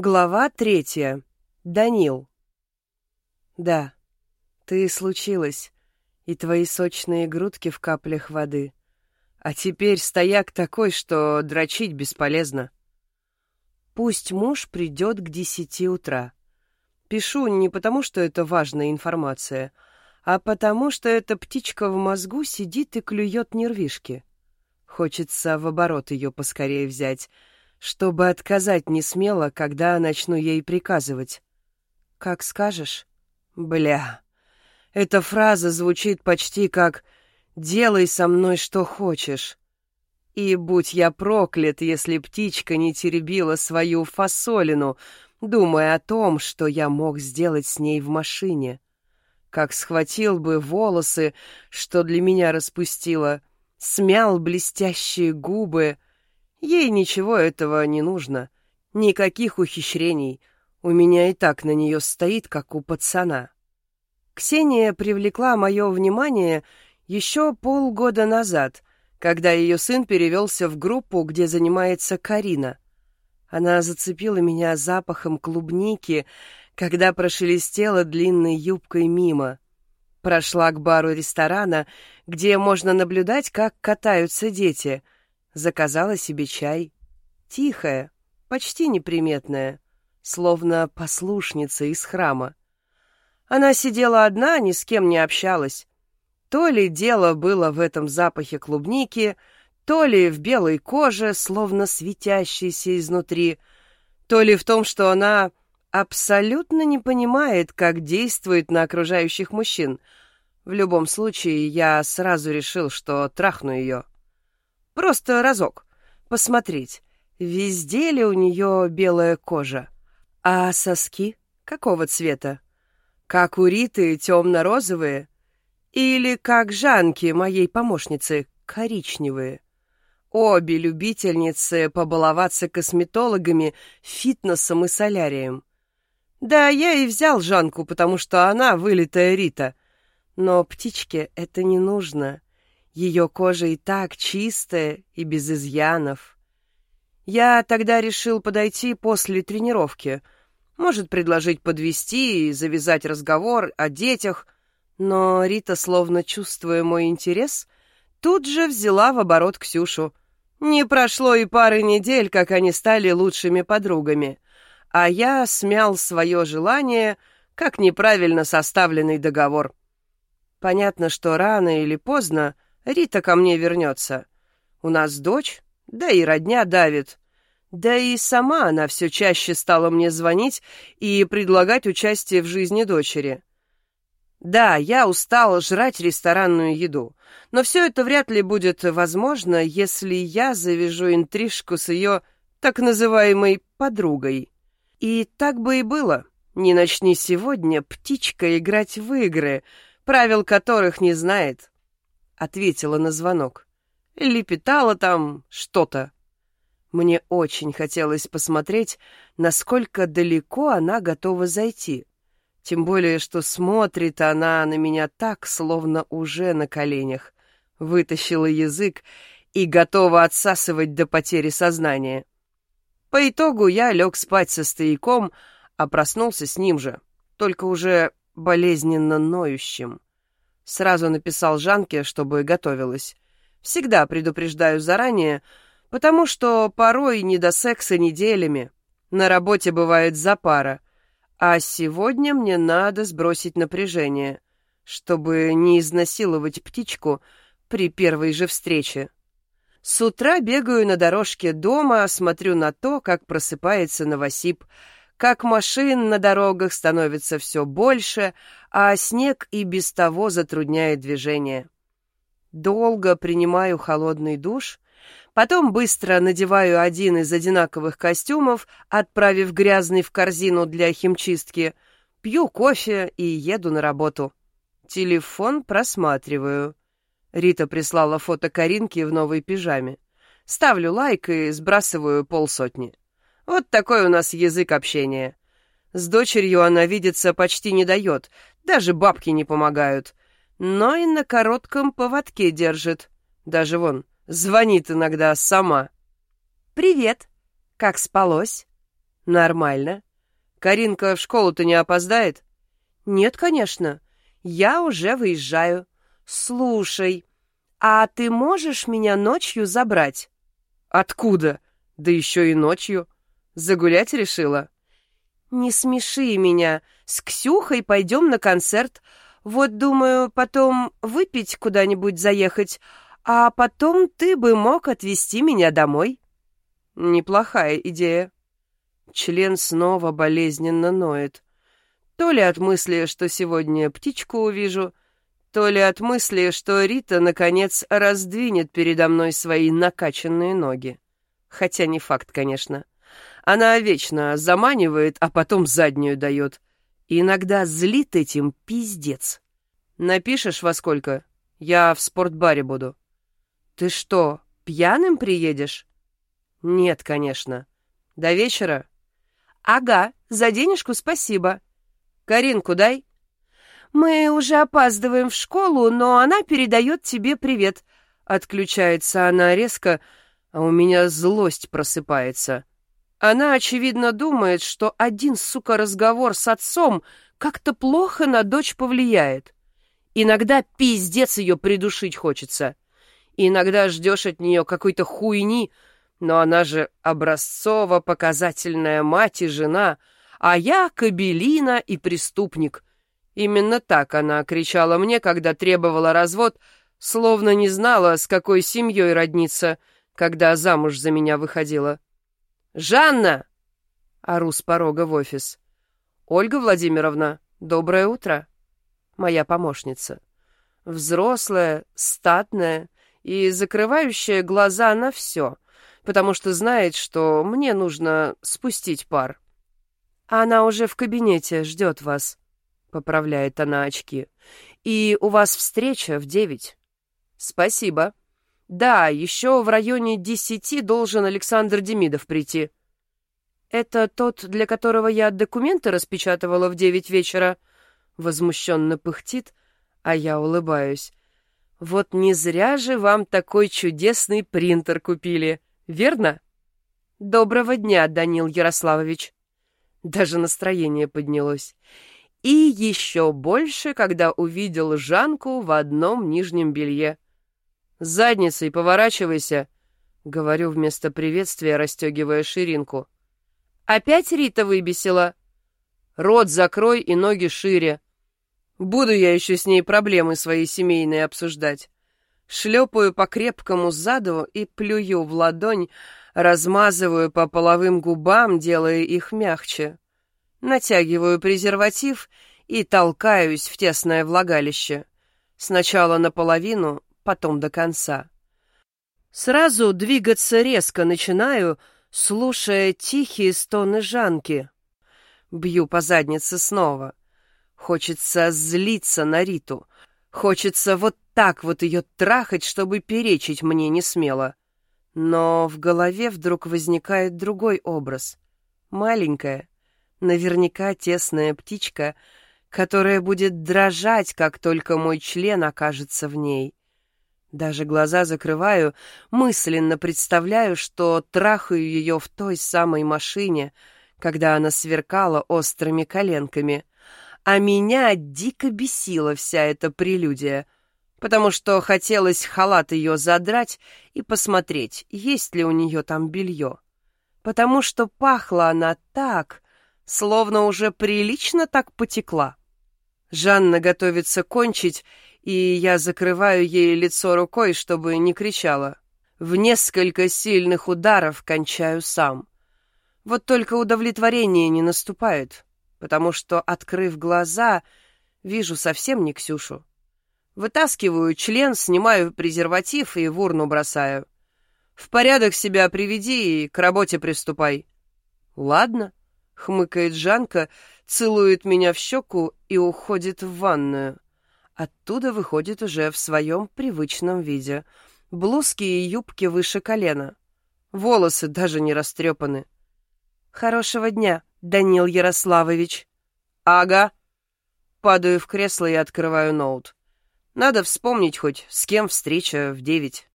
Глава третья. Данил. Да, ты случилась, и твои сочные грудки в каплях воды. А теперь стояк такой, что дрочить бесполезно. Пусть муж придет к десяти утра. Пишу не потому, что это важная информация, а потому, что эта птичка в мозгу сидит и клюет нервишки. Хочется в оборот ее поскорее взять — чтобы отказать не смело, когда начну ей приказывать. «Как скажешь?» «Бля, эта фраза звучит почти как «делай со мной что хочешь». И будь я проклят, если птичка не теребила свою фасолину, думая о том, что я мог сделать с ней в машине. Как схватил бы волосы, что для меня распустила, смял блестящие губы — Ей ничего этого не нужно. Никаких ухищрений. У меня и так на нее стоит, как у пацана. Ксения привлекла мое внимание еще полгода назад, когда ее сын перевелся в группу, где занимается Карина. Она зацепила меня запахом клубники, когда прошелестела длинной юбкой мимо. Прошла к бару ресторана, где можно наблюдать, как катаются дети — Заказала себе чай. Тихая, почти неприметная, словно послушница из храма. Она сидела одна, ни с кем не общалась. То ли дело было в этом запахе клубники, то ли в белой коже, словно светящейся изнутри, то ли в том, что она абсолютно не понимает, как действует на окружающих мужчин. В любом случае, я сразу решил, что трахну ее. Просто разок. Посмотреть, везде ли у нее белая кожа. А соски какого цвета? Как у Риты темно-розовые? Или как Жанки, моей помощницы, коричневые? Обе любительницы побаловаться косметологами, фитнесом и солярием. Да, я и взял Жанку, потому что она вылитая Рита. Но птичке это не нужно. Ее кожа и так чистая и без изъянов. Я тогда решил подойти после тренировки. Может, предложить подвести и завязать разговор о детях, но Рита, словно чувствуя мой интерес, тут же взяла в оборот Ксюшу. Не прошло и пары недель, как они стали лучшими подругами, а я смял свое желание, как неправильно составленный договор. Понятно, что рано или поздно Рита ко мне вернется. У нас дочь, да и родня давит. Да и сама она все чаще стала мне звонить и предлагать участие в жизни дочери. Да, я устала жрать ресторанную еду, но все это вряд ли будет возможно, если я завяжу интрижку с ее так называемой подругой. И так бы и было. Не начни сегодня птичка играть в игры, правил которых не знает ответила на звонок. Лепетала там что-то. Мне очень хотелось посмотреть, насколько далеко она готова зайти. Тем более, что смотрит она на меня так, словно уже на коленях. Вытащила язык и готова отсасывать до потери сознания. По итогу я лег спать со стояком, а проснулся с ним же, только уже болезненно ноющим. Сразу написал Жанке, чтобы готовилась. Всегда предупреждаю заранее, потому что порой не до секса неделями. На работе бывает запара. А сегодня мне надо сбросить напряжение, чтобы не изнасиловать птичку при первой же встрече. С утра бегаю на дорожке дома, смотрю на то, как просыпается Новосип, как машин на дорогах становится все больше, а снег и без того затрудняет движение. Долго принимаю холодный душ, потом быстро надеваю один из одинаковых костюмов, отправив грязный в корзину для химчистки, пью кофе и еду на работу. Телефон просматриваю. Рита прислала фото Каринки в новой пижаме. Ставлю лайк и сбрасываю полсотни. Вот такой у нас язык общения. С дочерью она видеться почти не дает, даже бабки не помогают. Но и на коротком поводке держит. Даже вон, звонит иногда сама. «Привет! Как спалось?» Нормально. Каринка в школу-то не опоздает? Нет, конечно. Я уже выезжаю. Слушай, а ты можешь меня ночью забрать? Откуда? Да еще и ночью. Загулять решила? Не смеши меня. С Ксюхой пойдем на концерт. Вот, думаю, потом выпить куда-нибудь заехать, а потом ты бы мог отвезти меня домой. Неплохая идея. Член снова болезненно ноет. То ли от мысли, что сегодня птичку увижу, то ли от мысли, что Рита, наконец, раздвинет передо мной свои накачанные ноги. Хотя не факт, конечно. Она вечно заманивает, а потом заднюю дает. Иногда злит этим пиздец. Напишешь во сколько? Я в спортбаре буду. Ты что, пьяным приедешь? Нет, конечно. До вечера? Ага, за денежку спасибо. Каринку дай. Мы уже опаздываем в школу, но она передает тебе привет. Отключается она резко, а у меня злость просыпается. Она, очевидно, думает, что один, сука, разговор с отцом как-то плохо на дочь повлияет. Иногда пиздец ее придушить хочется. Иногда ждешь от нее какой-то хуйни, но она же образцово-показательная мать и жена, а я кабелина и преступник. Именно так она кричала мне, когда требовала развод, словно не знала, с какой семьей родниться, когда замуж за меня выходила. «Жанна!» — ору с порога в офис. «Ольга Владимировна, доброе утро!» Моя помощница. Взрослая, статная и закрывающая глаза на все, потому что знает, что мне нужно спустить пар. «Она уже в кабинете, ждет вас», — поправляет она очки. «И у вас встреча в девять». «Спасибо», да, еще в районе десяти должен Александр Демидов прийти. Это тот, для которого я документы распечатывала в девять вечера? Возмущенно пыхтит, а я улыбаюсь. Вот не зря же вам такой чудесный принтер купили, верно? Доброго дня, Данил Ярославович. Даже настроение поднялось. И еще больше, когда увидел Жанку в одном нижнем белье. «Задницей поворачивайся», — говорю вместо приветствия, расстегивая ширинку. «Опять Рита выбесила?» «Рот закрой и ноги шире. Буду я еще с ней проблемы свои семейные обсуждать». Шлепаю по крепкому заду и плюю в ладонь, размазываю по половым губам, делая их мягче. Натягиваю презерватив и толкаюсь в тесное влагалище. Сначала наполовину, потом до конца. Сразу двигаться резко начинаю, слушая тихие стоны Жанки. Бью по заднице снова. Хочется злиться на Риту. Хочется вот так вот ее трахать, чтобы перечить мне не смело. Но в голове вдруг возникает другой образ. Маленькая, наверняка тесная птичка, которая будет дрожать, как только мой член окажется в ней. Даже глаза закрываю, мысленно представляю, что трахаю ее в той самой машине, когда она сверкала острыми коленками. А меня дико бесила вся эта прелюдия, потому что хотелось халат ее задрать и посмотреть, есть ли у нее там белье. Потому что пахла она так, словно уже прилично так потекла. Жанна готовится кончить, и я закрываю ей лицо рукой, чтобы не кричала. В несколько сильных ударов кончаю сам. Вот только удовлетворение не наступает, потому что, открыв глаза, вижу совсем не Ксюшу. Вытаскиваю член, снимаю презерватив и в урну бросаю. В порядок себя приведи и к работе приступай. Ладно, хмыкает Жанка, целует меня в щеку и уходит в ванную. Оттуда выходит уже в своем привычном виде. Блузки и юбки выше колена. Волосы даже не растрепаны. «Хорошего дня, Данил Ярославович». «Ага». Падаю в кресло и открываю ноут. Надо вспомнить хоть, с кем встреча в девять.